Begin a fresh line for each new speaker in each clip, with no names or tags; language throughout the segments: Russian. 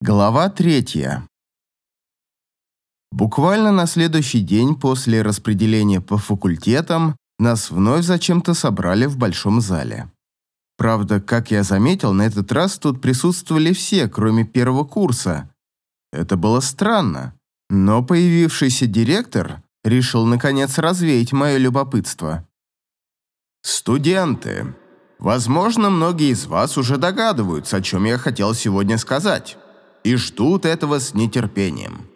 Глава третья. Буквально на следующий день после распределения по факультетам нас вновь зачем-то собрали в большом зале. Правда, как я заметил, на этот раз тут присутствовали все, кроме первого курса. Это было странно, но появившийся директор решил наконец развеять мое любопытство. «Студенты, возможно, многие из вас уже догадываются, о чем я хотел сегодня сказать» и ждут этого с нетерпением.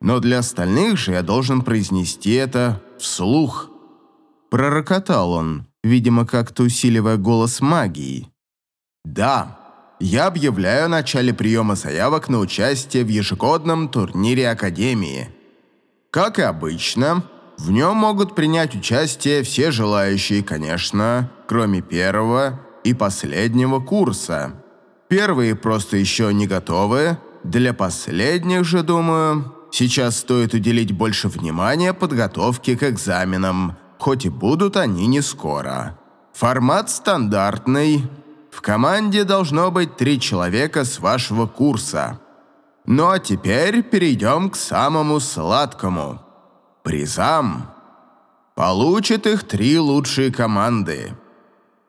Но для остальных же я должен произнести это вслух. Пророкотал он, видимо, как-то усиливая голос магии. Да, я объявляю о начале приема заявок на участие в ежегодном турнире Академии. Как и обычно, в нем могут принять участие все желающие, конечно, кроме первого и последнего курса. Первые просто еще не готовы. Для последних же, думаю, сейчас стоит уделить больше внимания подготовке к экзаменам, хоть и будут они не скоро. Формат стандартный. В команде должно быть три человека с вашего курса. Ну а теперь перейдем к самому сладкому. Призам. Получат их три лучшие команды.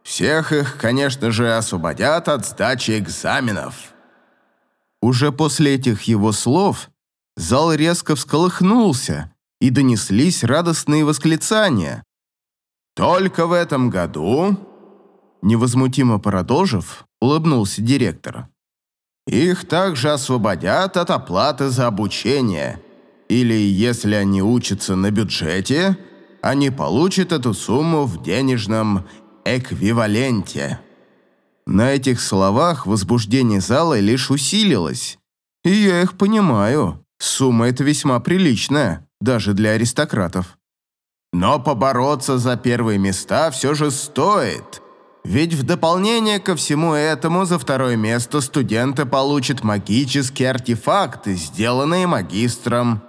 Всех их, конечно же, освободят от сдачи экзаменов». Уже после этих его слов зал резко всколыхнулся, и донеслись радостные восклицания. «Только в этом году...» Невозмутимо продолжив, улыбнулся директор. «Их также освободят от оплаты за обучение. Или, если они учатся на бюджете, они получат эту сумму в денежном эквиваленте». На этих словах возбуждение зала лишь усилилось. И я их понимаю. Сумма эта весьма приличная, даже для аристократов. Но побороться за первые места все же стоит. Ведь в дополнение ко всему этому за второе место студенты получат магические артефакты, сделанные магистром.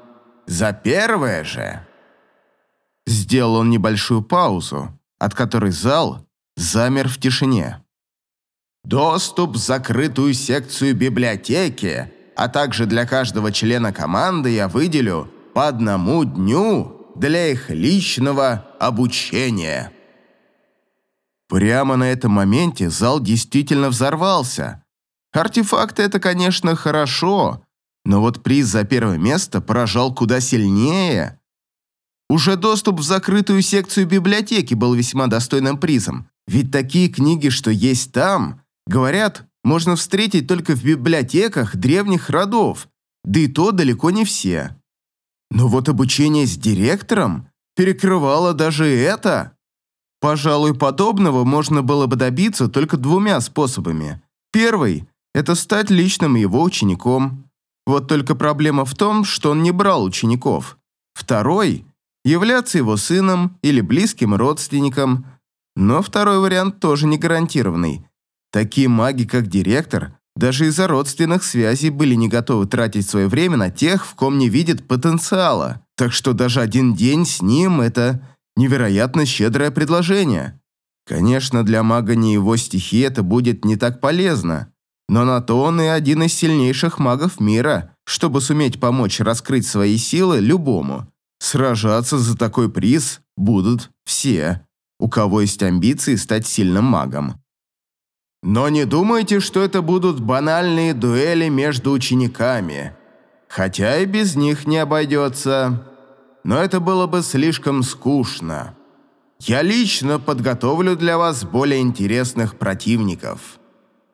За первое же... Сделал он небольшую паузу, от которой зал замер в тишине. Доступ в закрытую секцию библиотеки, а также для каждого члена команды я выделю по одному дню для их личного обучения. Прямо на этом моменте зал действительно взорвался. Артефакты — это, конечно, хорошо, но вот приз за первое место поражал куда сильнее. Уже доступ в закрытую секцию библиотеки был весьма достойным призом, ведь такие книги, что есть там, говорят, можно встретить только в библиотеках древних родов, да и то далеко не все. Но вот обучение с директором перекрывало даже это. Пожалуй, подобного можно было бы добиться только двумя способами. Первый – это стать личным его учеником. Вот только проблема в том, что он не брал учеников. Второй являться его сыном или близким родственником, но второй вариант тоже не гарантированный. Такие маги, как директор, даже из-за родственных связей были не готовы тратить свое время на тех, в ком не видят потенциала. Так что даже один день с ним – это невероятно щедрое предложение. Конечно, для мага не его стихии это будет не так полезно, но на то он и один из сильнейших магов мира, чтобы суметь помочь раскрыть свои силы любому. Сражаться за такой приз будут все, у кого есть амбиции стать сильным магом. Но не думайте, что это будут банальные дуэли между учениками. Хотя и без них не обойдется. Но это было бы слишком скучно. Я лично подготовлю для вас более интересных противников.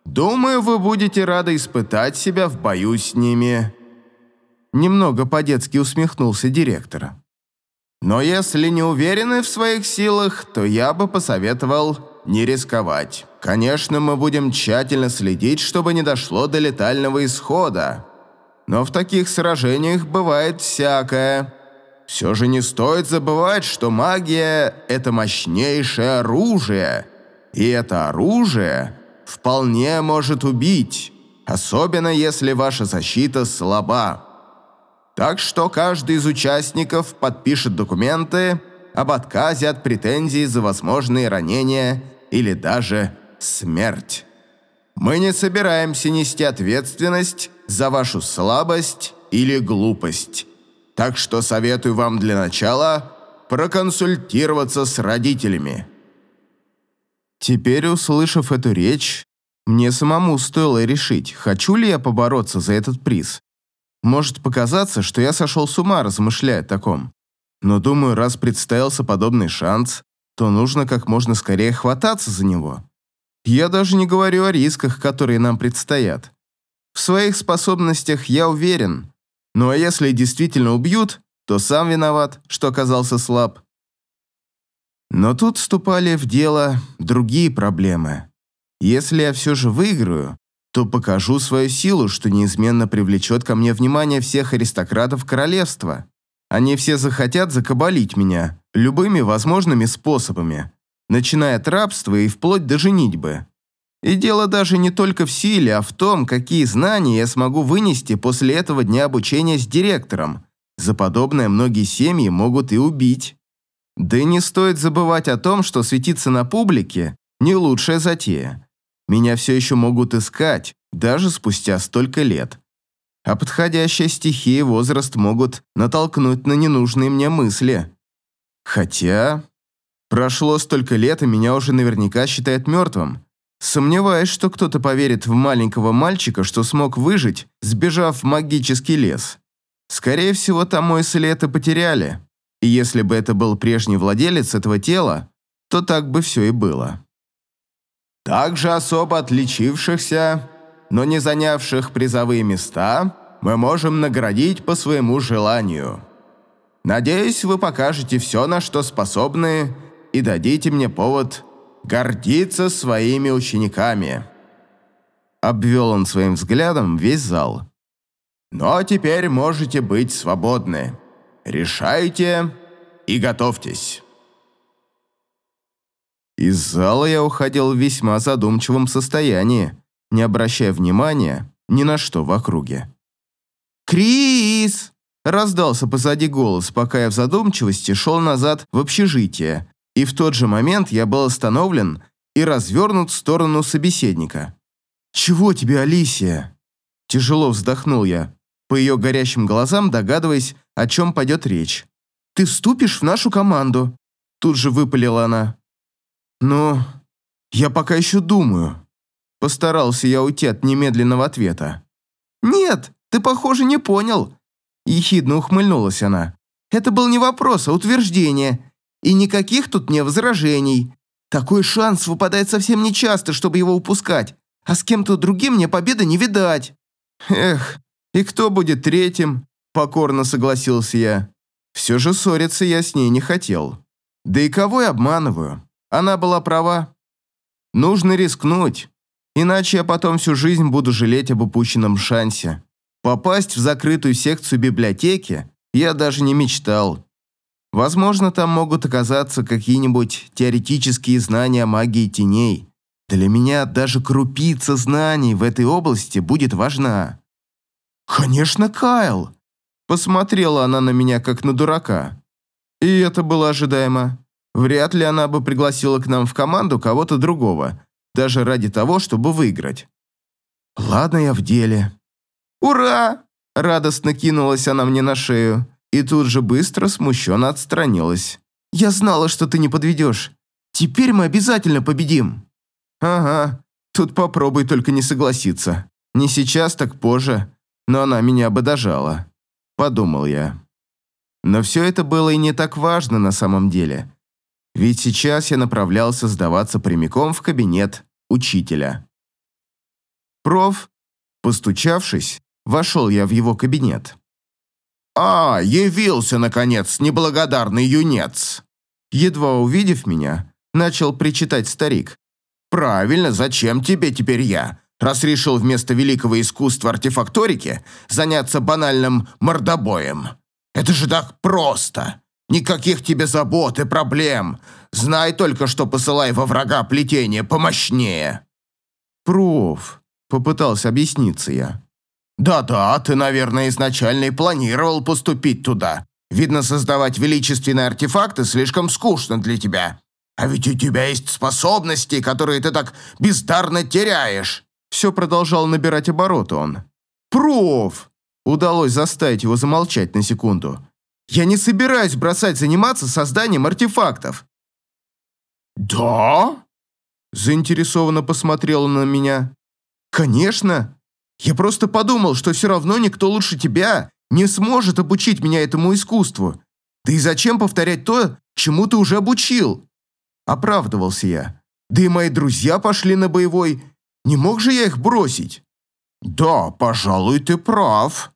Думаю, вы будете рады испытать себя в бою с ними. Немного по-детски усмехнулся директор. Но если не уверены в своих силах, то я бы посоветовал не рисковать. Конечно, мы будем тщательно следить, чтобы не дошло до летального исхода. Но в таких сражениях бывает всякое. Все же не стоит забывать, что магия – это мощнейшее оружие. И это оружие вполне может убить, особенно если ваша защита слаба. Так что каждый из участников подпишет документы об отказе от претензий за возможные ранения или даже смерть. Мы не собираемся нести ответственность за вашу слабость или глупость. Так что советую вам для начала проконсультироваться с родителями».
Теперь, услышав эту речь, мне самому стоило решить, хочу ли я побороться за этот приз. Может показаться, что я сошел с ума, размышляя о таком. Но думаю, раз представился подобный шанс, то нужно как можно скорее хвататься за него. Я даже не говорю о рисках, которые нам предстоят. В своих способностях я уверен. Ну а если действительно убьют, то сам виноват, что оказался слаб. Но тут вступали в дело другие проблемы. Если я все же выиграю, то покажу свою силу, что неизменно привлечет ко мне внимание всех аристократов королевства. Они все захотят закабалить меня любыми возможными способами, начиная от рабства и вплоть до женитьбы. И дело даже не только в силе, а в том, какие знания я смогу вынести после этого дня обучения с директором. За подобное многие семьи могут и убить. Да и не стоит забывать о том, что светиться на публике – не лучшая затея. Меня все еще могут искать, даже спустя столько лет. А подходящая стихия и возраст могут натолкнуть на ненужные мне мысли. Хотя прошло столько лет, и меня уже наверняка считают мертвым. Сомневаюсь, что кто-то поверит в маленького мальчика, что смог выжить, сбежав в магический лес. Скорее всего, там мой след и потеряли. И если бы это был прежний владелец этого тела, то так бы все и было.
Также особо отличившихся, но не занявших призовые места, мы можем наградить по своему желанию. Надеюсь, вы покажете все, на что способны, и дадите мне повод гордиться своими учениками».
Обвел он своим взглядом весь зал.
«Но теперь можете быть свободны. Решайте и готовьтесь».
Из зала я уходил в весьма задумчивом состоянии, не обращая внимания ни на что в округе. «Крис!» – раздался позади голос, пока я в задумчивости шел назад в общежитие, и в тот же момент я был остановлен и развернут в сторону собеседника. «Чего тебе, Алисия?» Тяжело вздохнул я, по ее горящим глазам догадываясь, о чем пойдет речь. «Ты вступишь в нашу команду», тут же выпалила она. «Ну, я пока еще думаю». Постарался я уйти от немедленного ответа. «Нет, ты, похоже, не понял», – ехидно ухмыльнулась она. «Это был не вопрос, а утверждение. И никаких тут не возражений. Такой шанс выпадает совсем нечасто, чтобы его упускать. А с кем-то другим мне победы не видать». «Эх, и кто будет третьим?» – покорно согласился я. Все же ссориться я с ней не хотел. Да и кого я обманываю? Она была права. Нужно рискнуть, иначе я потом всю жизнь буду жалеть об упущенном шансе. Попасть в закрытую секцию библиотеки я даже не мечтал. Возможно, там могут оказаться какие-нибудь теоретические знания о магии теней. Для меня даже крупица знаний в этой области будет важна. «Конечно, Кайл!» Посмотрела она на меня, как на дурака. И это было ожидаемо. Вряд ли она бы пригласила к нам в команду кого-то другого, даже ради того, чтобы выиграть. Ладно, я в деле. «Ура!» – радостно кинулась она мне на шею и тут же быстро смущенно отстранилась. «Я знала, что ты не подведешь. Теперь мы обязательно победим». «Ага, тут попробуй только не согласиться. Не сейчас, так позже, но она меня ободожала», – подумал я. Но все это было и не так важно на самом деле. Ведь сейчас я направлялся сдаваться прямиком в кабинет учителя. «Проф», постучавшись, вошел я в его кабинет.
«А, явился, наконец, неблагодарный юнец!»
Едва увидев меня, начал причитать старик.
«Правильно, зачем тебе теперь я, раз решил вместо великого искусства артефакторики заняться банальным мордобоем? Это же так просто! Никаких тебе забот и проблем! Знай только, что посылай во врага плетение помощнее!»
«Проф», — попытался объясниться я.
«Да-да, ты, наверное, изначально и планировал поступить туда. Видно, создавать величественные артефакты слишком скучно для тебя. А ведь у тебя есть способности, которые ты так бездарно теряешь».
Все продолжал набирать обороты он. «Проф!» Удалось заставить его замолчать на секунду. «Я не собираюсь бросать заниматься созданием артефактов».
«Да?»
Заинтересованно посмотрела на меня. «Конечно. Я просто подумал, что все равно никто лучше тебя не сможет обучить меня этому искусству. Да и зачем повторять то, чему ты уже обучил?» Оправдывался я. «Да и мои друзья пошли на боевой. Не мог же я их бросить?»
«Да, пожалуй, ты прав.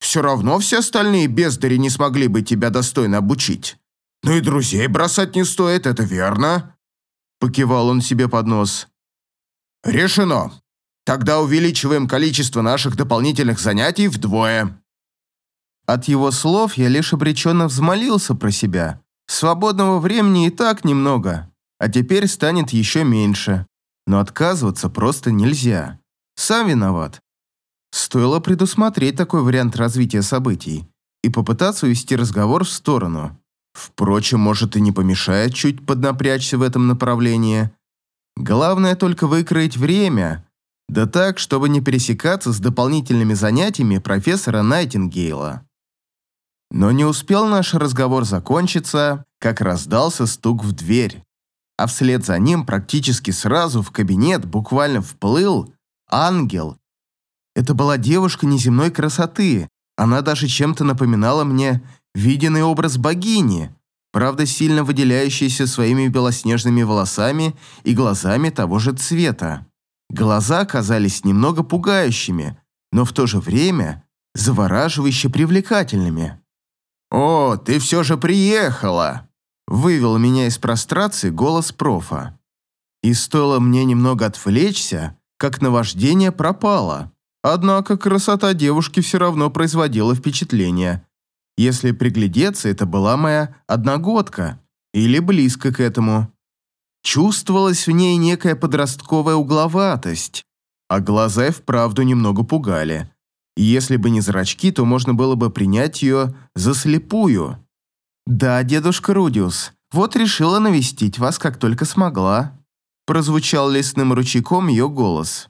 Все равно все остальные бездари не смогли бы тебя достойно обучить. Ну и друзей бросать не стоит, это верно?» Покивал он себе под нос. «Решено. Тогда увеличиваем количество наших дополнительных занятий вдвое».
От его слов я лишь обреченно взмолился про себя. Свободного времени и так немного, а теперь станет еще меньше. Но отказываться просто нельзя. Сам виноват. Стоило предусмотреть такой вариант развития событий и попытаться увести разговор в сторону. Впрочем, может и не помешает чуть поднапрячься в этом направлении. Главное только выкроить время, да так, чтобы не пересекаться с дополнительными занятиями профессора Найтингейла. Но не успел наш разговор закончиться, как раздался стук в дверь. А вслед за ним практически сразу в кабинет буквально вплыл ангел. Это была девушка неземной красоты. Она даже чем-то напоминала мне виденный образ богини, правда сильно выделяющийся своими белоснежными волосами и глазами того же цвета. Глаза казались немного пугающими, но в то же время завораживающе привлекательными.
«О, ты все же приехала!»
Вывел меня из прострации голос профа. И стоило мне немного отвлечься, как наваждение пропало. Однако красота девушки все равно производила впечатление. Если приглядеться, это была моя одногодка, или близко к этому. Чувствовалась в ней некая подростковая угловатость, а глаза и вправду немного пугали. Если бы не зрачки, то можно было бы принять ее за слепую. «Да, дедушка Рудиус, вот решила навестить вас, как только смогла», прозвучал лесным ручейком ее голос.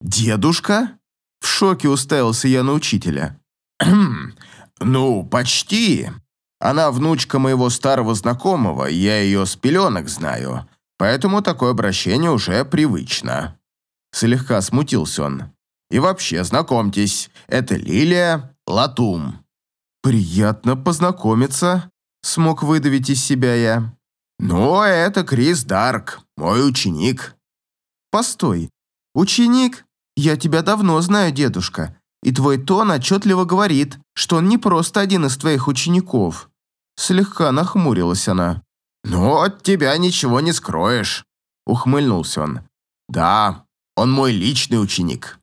«Дедушка?» В шоке уставился я на учителя.
«Ну, почти. Она внучка моего старого знакомого, я ее с пеленок знаю, поэтому такое обращение уже привычно».
Слегка смутился он.
И вообще, знакомьтесь, это Лилия Латум».
«Приятно познакомиться», — смог выдавить из себя я.
«Ну, это Крис Дарк, мой ученик».
«Постой, ученик? Я тебя давно знаю, дедушка, и твой тон отчетливо говорит, что он не просто один из твоих учеников». Слегка нахмурилась она.
«Ну, от тебя ничего не скроешь», — ухмыльнулся он. «Да, он мой личный ученик».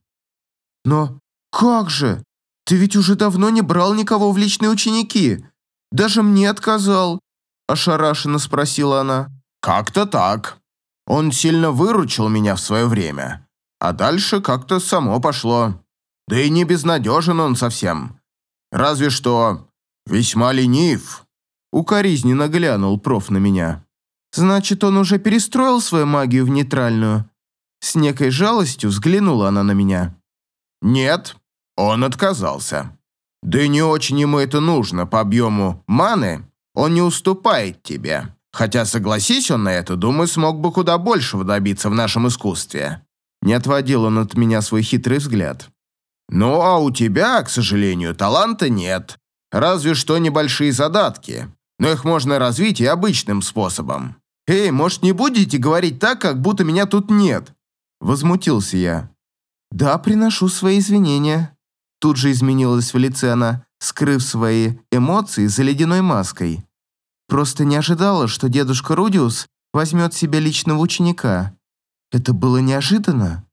«Но как же? Ты ведь уже давно не брал никого в личные ученики. Даже мне отказал», – ошарашенно спросила она.
«Как-то так. Он сильно выручил меня в свое время. А дальше как-то само пошло. Да и не безнадежен он совсем. Разве что весьма ленив».
Укоризненно глянул проф на меня. «Значит, он уже перестроил свою магию в нейтральную?» С некой жалостью взглянула она на меня.
Нет, он отказался. Да и не очень ему это нужно по объему маны, он не уступает тебе. Хотя, согласись он на это, думаю, смог бы куда большего добиться в нашем искусстве.
Не отводил он от меня свой хитрый взгляд.
Ну, а у тебя, к сожалению, таланта нет. Разве что небольшие задатки. Но их можно развить и обычным способом.
«Эй, может, не будете говорить так, как будто меня тут нет?» Возмутился я. «Да, приношу свои извинения». Тут же изменилась в лице она, скрыв свои эмоции за ледяной маской. Просто не ожидала, что дедушка Рудиус возьмет себе личного ученика. Это было неожиданно.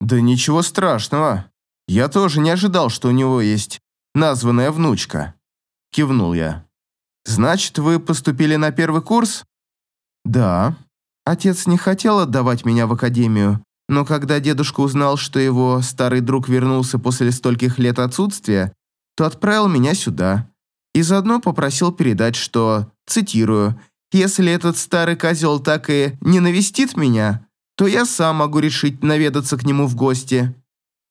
Да ничего страшного. Я тоже не ожидал, что у него есть названная внучка. Кивнул я. Значит, вы поступили на первый курс? Да. Отец не хотел отдавать меня в академию, но когда дедушка узнал, что его старый друг вернулся после стольких лет отсутствия, то отправил меня сюда. И заодно попросил передать, что, цитирую, «Если этот старый козел так и не навестит меня, то я сам могу решить наведаться к нему в гости».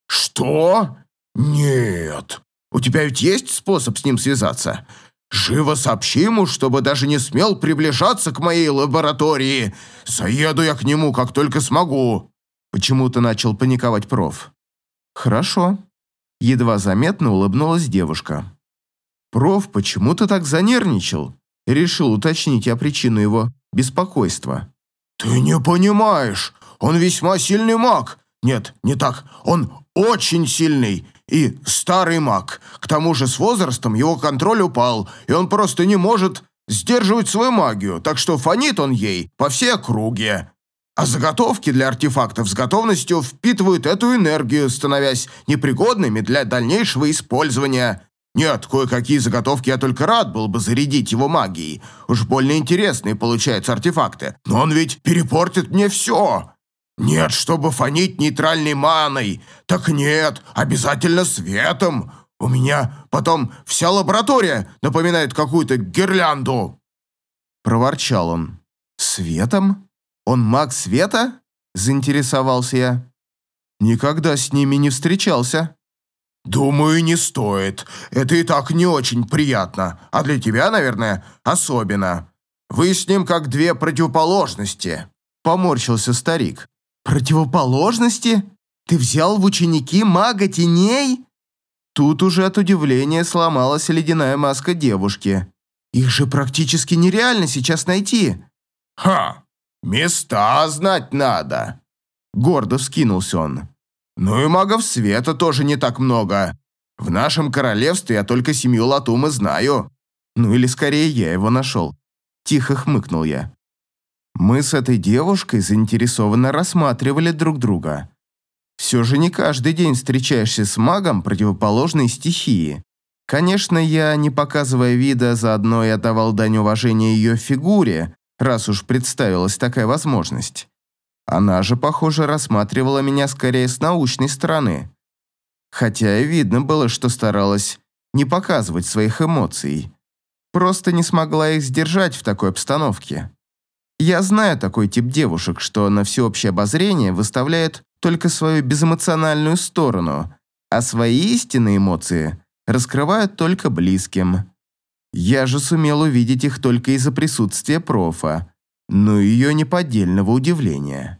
«Что?» «Нет. У тебя ведь есть способ с ним связаться? Живо сообщи ему, чтобы даже не смел приближаться к моей лаборатории. Заеду я к нему, как только смогу». Почему-то начал паниковать проф.
«Хорошо». Едва заметно улыбнулась девушка. Проф почему-то так занервничал. Решил уточнить я причину его беспокойства.
«Ты не понимаешь. Он весьма сильный маг. Нет, не так. Он очень сильный и старый маг. К тому же с возрастом его контроль упал, и он просто не может сдерживать свою магию, так что фонит он ей по всей округе. А заготовки для артефактов с готовностью впитывают эту энергию, становясь непригодными для дальнейшего использования. Нет, кое-какие заготовки я только рад был бы зарядить его магией. Уж больно интересные получаются артефакты. Но он ведь перепортит мне все. Нет, чтобы фонить нейтральной маной. Так нет, обязательно светом. У меня потом вся лаборатория напоминает какую-то гирлянду.
Проворчал он. Светом? Он маг света? Заинтересовался я. Никогда с ними не встречался.
«Думаю, не стоит. Это и так не очень приятно. А для тебя, наверное, особенно. Вы с ним как две противоположности», — поморщился старик.
«Противоположности? Ты взял в ученики мага теней?» Тут уже от удивления сломалась ледяная маска девушки. «Их же практически нереально сейчас найти».
«Ха! Места знать надо!» Гордо вскинулся он. «Ну и магов света тоже не так много. В нашем королевстве я только семью Латумы знаю».
«Ну или скорее я его нашел». Тихо хмыкнул я. Мы с этой девушкой заинтересованно рассматривали друг друга. Все же не каждый день встречаешься с магом противоположной стихии. Конечно, я, не показывая вида, заодно и отдавал дань уважения ее фигуре, раз уж представилась такая возможность. Она же, похоже, рассматривала меня скорее с научной стороны. Хотя и видно было, что старалась не показывать своих эмоций. Просто не смогла их сдержать в такой обстановке. Я знаю такой тип девушек, что на всеобщее обозрение выставляет только свою безэмоциональную сторону, а свои истинные эмоции раскрывают только близким. Я же сумел увидеть их только из-за присутствия профа, но ее неподдельного удивления.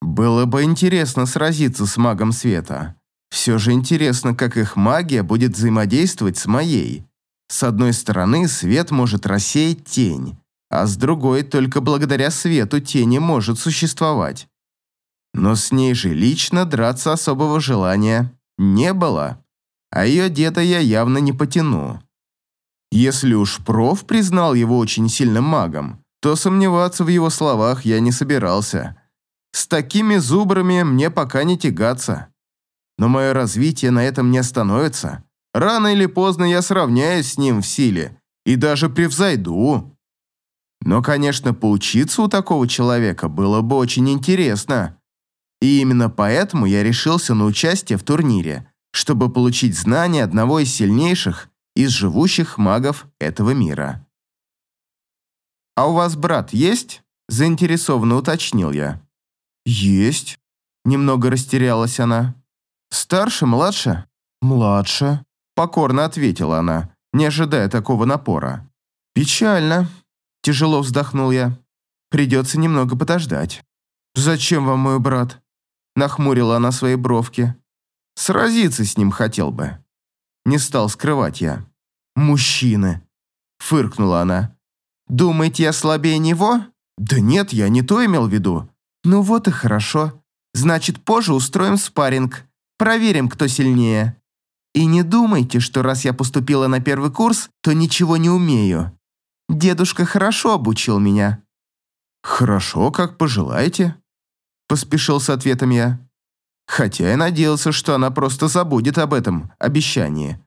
Было бы интересно сразиться с магом света. Все же интересно, как их магия будет взаимодействовать с моей. С одной стороны, свет может рассеять тень, а с другой только благодаря свету тени может существовать. Но с ней же лично драться особого желания не было, а ее деда я явно не потяну. Если уж проф признал его очень сильным магом, то сомневаться в его словах я не собирался. С такими зубрами мне пока не тягаться. Но мое развитие на этом не остановится. Рано или поздно я сравняюсь с ним в силе и даже превзойду. Но, конечно, поучиться у такого человека было бы очень интересно. И именно поэтому я решился на участие в турнире, чтобы получить знания одного из сильнейших из живущих магов этого мира. «А у вас брат есть?» – заинтересованно уточнил я. «Есть», – немного растерялась она. «Старше, младше?» «Младше», – покорно ответила она, не ожидая такого напора. «Печально», Тяжело вздохнул я. Придется немного подождать. «Зачем вам мой брат?» Нахмурила она свои бровки. «Сразиться с ним хотел бы». Не стал скрывать я. «Мужчины!» Фыркнула она. «Думаете, я слабее него?» «Да нет, я не то имел в виду». «Ну вот и хорошо. Значит, позже устроим спарринг. Проверим, кто сильнее. И не думайте, что раз я поступила на первый курс, то ничего не умею. Дедушка хорошо обучил меня».
«Хорошо, как пожелаете», – поспешил с ответом я. Хотя я надеялся, что она просто забудет об этом обещании.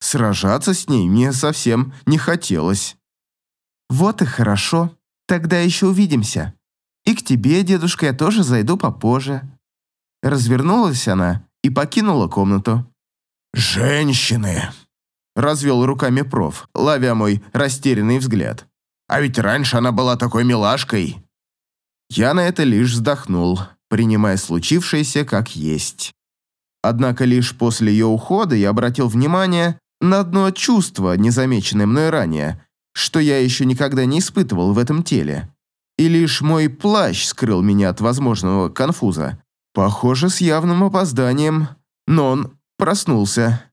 Сражаться с ней мне совсем не хотелось.
«Вот и хорошо. Тогда еще увидимся. И к тебе, дедушка, я тоже зайду попозже». Развернулась она и покинула комнату.
«Женщины!» Развел руками проф, ловя мой растерянный взгляд. А ведь раньше она была такой милашкой. Я на это лишь вздохнул, принимая случившееся как есть.
Однако лишь после ее ухода я обратил внимание на одно чувство, незамеченное мной ранее, что я еще никогда не испытывал в этом теле. И лишь мой плащ скрыл меня от возможного конфуза. Похоже, с явным опозданием, но он проснулся.